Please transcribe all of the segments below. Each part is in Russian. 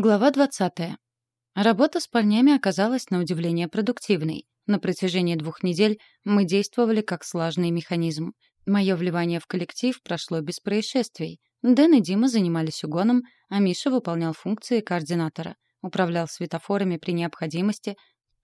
Глава 20. Работа с парнями оказалась на удивление продуктивной. На протяжении двух недель мы действовали как слаженный механизм. Мое вливание в коллектив прошло без происшествий. Дэн и Дима занимались угоном, а Миша выполнял функции координатора. Управлял светофорами при необходимости,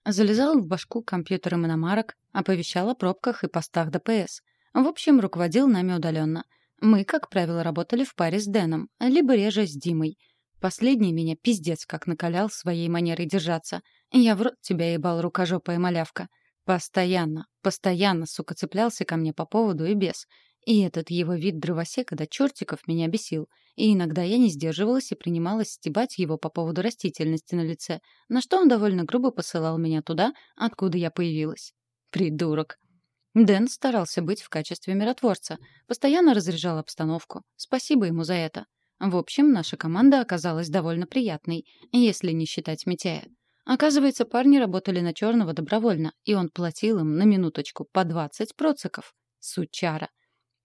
залезал в башку компьютером иномарок, оповещал о пробках и постах ДПС. В общем, руководил нами удаленно. Мы, как правило, работали в паре с Дэном, либо реже с Димой — Последний меня пиздец как накалял своей манерой держаться. Я в рот тебя ебал, рукожопая малявка. Постоянно, постоянно, сука, цеплялся ко мне по поводу и без. И этот его вид дровосека до чертиков меня бесил. И иногда я не сдерживалась и принималась стебать его по поводу растительности на лице, на что он довольно грубо посылал меня туда, откуда я появилась. Придурок. Дэн старался быть в качестве миротворца, постоянно разряжал обстановку. Спасибо ему за это. В общем, наша команда оказалась довольно приятной, если не считать Митяя. Оказывается, парни работали на черного добровольно, и он платил им на минуточку по 20 проциков. Сучара.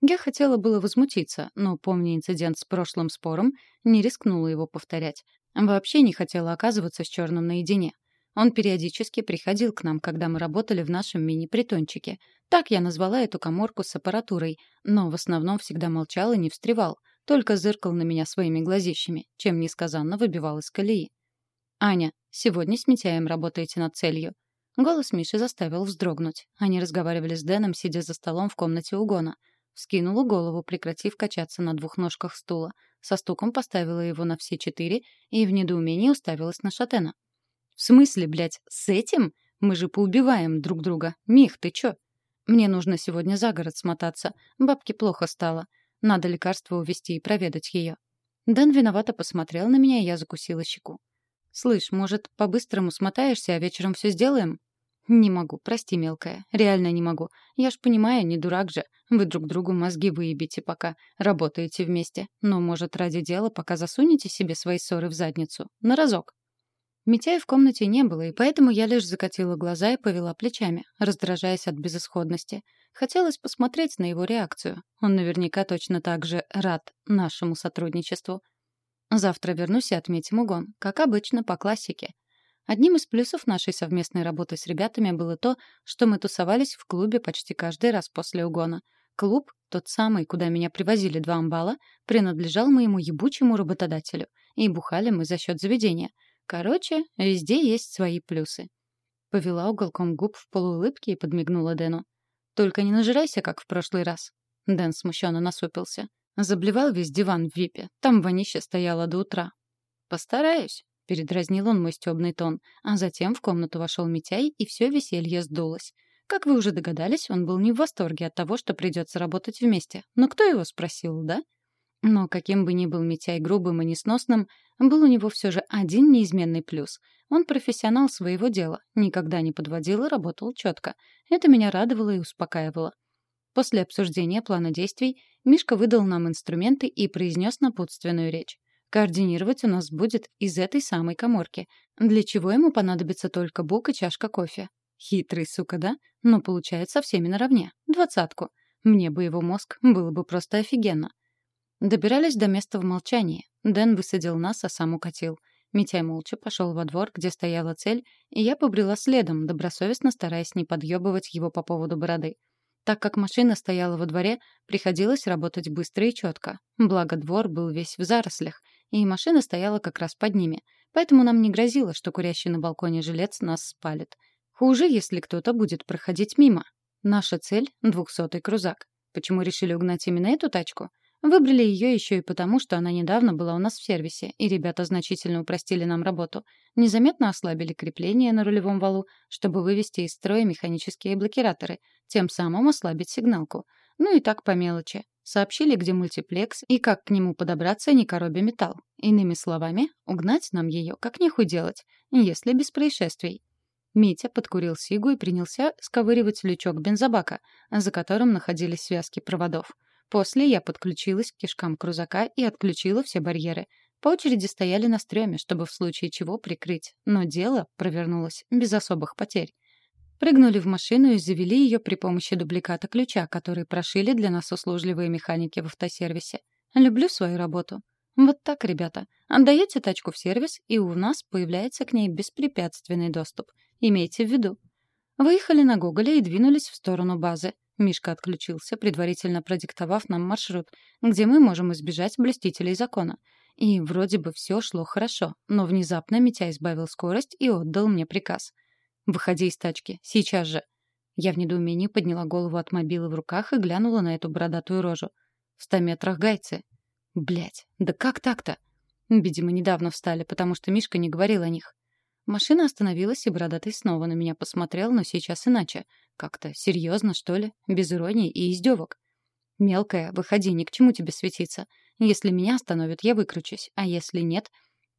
Я хотела было возмутиться, но, помня инцидент с прошлым спором, не рискнула его повторять. Вообще не хотела оказываться с черным наедине. Он периодически приходил к нам, когда мы работали в нашем мини-притончике. Так я назвала эту коморку с аппаратурой, но в основном всегда молчал и не встревал — только зыркал на меня своими глазищами, чем несказанно выбивал из колеи. «Аня, сегодня с Митяем работаете над целью». Голос Миши заставил вздрогнуть. Они разговаривали с Дэном, сидя за столом в комнате угона. Вскинула голову, прекратив качаться на двух ножках стула. Со стуком поставила его на все четыре и в недоумении уставилась на Шатена. «В смысле, блядь, с этим? Мы же поубиваем друг друга. Мих, ты чё?» «Мне нужно сегодня за город смотаться. Бабке плохо стало. Надо лекарство увести и проведать ее. Дэн виновато посмотрел на меня, и я закусила щеку. «Слышь, может, по-быстрому смотаешься, а вечером все сделаем?» «Не могу, прости, мелкая. Реально не могу. Я ж понимаю, не дурак же. Вы друг другу мозги выебите, пока работаете вместе. Но, может, ради дела пока засунете себе свои ссоры в задницу. На разок». Митяя в комнате не было, и поэтому я лишь закатила глаза и повела плечами, раздражаясь от безысходности. Хотелось посмотреть на его реакцию. Он наверняка точно так же рад нашему сотрудничеству. Завтра вернусь и отметим угон, как обычно, по классике. Одним из плюсов нашей совместной работы с ребятами было то, что мы тусовались в клубе почти каждый раз после угона. Клуб, тот самый, куда меня привозили два амбала, принадлежал моему ебучему работодателю, и бухали мы за счет заведения. Короче, везде есть свои плюсы. Повела уголком губ в полуулыбке и подмигнула Дэну. Только не нажирайся, как в прошлый раз. Дэн смущенно насупился. Заблевал весь диван в випе. Там вонище стояло до утра. Постараюсь. Передразнил он мой стёбный тон, а затем в комнату вошел Митяй, и все веселье сдулось. Как вы уже догадались, он был не в восторге от того, что придется работать вместе. Но кто его спросил, да? Но каким бы ни был Митяй грубым и несносным, был у него все же один неизменный плюс. Он профессионал своего дела, никогда не подводил и работал четко. Это меня радовало и успокаивало. После обсуждения плана действий Мишка выдал нам инструменты и произнес напутственную речь. Координировать у нас будет из этой самой коморки, для чего ему понадобится только бук и чашка кофе. Хитрый, сука, да? Но получает со всеми наравне. Двадцатку. Мне бы его мозг было бы просто офигенно. Добирались до места в молчании. Дэн высадил нас, а сам укатил. Митяй молча пошел во двор, где стояла цель, и я побрела следом, добросовестно стараясь не подъебывать его по поводу бороды. Так как машина стояла во дворе, приходилось работать быстро и четко. Благо двор был весь в зарослях, и машина стояла как раз под ними. Поэтому нам не грозило, что курящий на балконе жилец нас спалит. Хуже, если кто-то будет проходить мимо. Наша цель — двухсотый крузак. Почему решили угнать именно эту тачку? Выбрали ее еще и потому, что она недавно была у нас в сервисе, и ребята значительно упростили нам работу. Незаметно ослабили крепление на рулевом валу, чтобы вывести из строя механические блокираторы, тем самым ослабить сигналку. Ну и так по мелочи. Сообщили, где мультиплекс и как к нему подобраться, не коробя металл. Иными словами, угнать нам ее как нехуй делать, если без происшествий. Митя подкурил сигу и принялся сковыривать лючок бензобака, за которым находились связки проводов. После я подключилась к кишкам крузака и отключила все барьеры. По очереди стояли на стреме, чтобы в случае чего прикрыть. Но дело провернулось без особых потерь. Прыгнули в машину и завели ее при помощи дубликата ключа, который прошили для нас услужливые механики в автосервисе. Люблю свою работу. Вот так, ребята. Отдаете тачку в сервис, и у нас появляется к ней беспрепятственный доступ. Имейте в виду. Выехали на Гоголя и двинулись в сторону базы. Мишка отключился, предварительно продиктовав нам маршрут, где мы можем избежать блюстителей закона. И вроде бы все шло хорошо, но внезапно Митя избавил скорость и отдал мне приказ. «Выходи из тачки, сейчас же». Я в недоумении подняла голову от мобилы в руках и глянула на эту бородатую рожу. В ста метрах гайцы. Блять, да как так-то? Видимо, недавно встали, потому что Мишка не говорил о них. Машина остановилась, и Бородатый снова на меня посмотрел, но сейчас иначе. Как-то серьезно, что ли, без иронии и издевок. «Мелкая, выходи, ни к чему тебе светиться. Если меня остановят, я выкручусь, а если нет,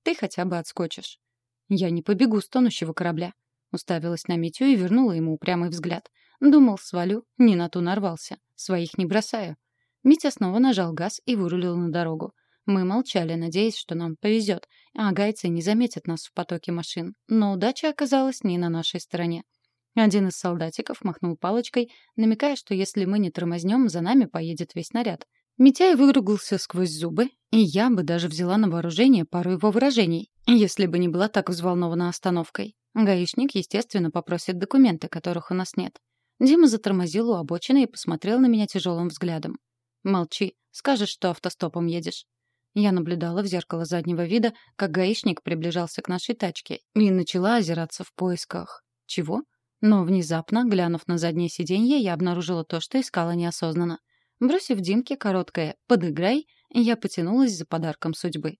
ты хотя бы отскочишь». «Я не побегу с тонущего корабля», — уставилась на Митю и вернула ему упрямый взгляд. Думал, свалю, не на ту нарвался. Своих не бросаю. Митя снова нажал газ и вырулил на дорогу. Мы молчали, надеясь, что нам повезет, а гайцы не заметят нас в потоке машин. Но удача оказалась не на нашей стороне. Один из солдатиков махнул палочкой, намекая, что если мы не тормознем, за нами поедет весь наряд. Митяй выругался сквозь зубы, и я бы даже взяла на вооружение пару его выражений, если бы не была так взволнована остановкой. Гаишник, естественно, попросит документы, которых у нас нет. Дима затормозил у обочины и посмотрел на меня тяжелым взглядом. «Молчи. Скажешь, что автостопом едешь». Я наблюдала в зеркало заднего вида, как гаишник приближался к нашей тачке, и начала озираться в поисках. Чего? Но внезапно, глянув на заднее сиденье, я обнаружила то, что искала неосознанно. Бросив Димке короткое «подыграй», я потянулась за подарком судьбы.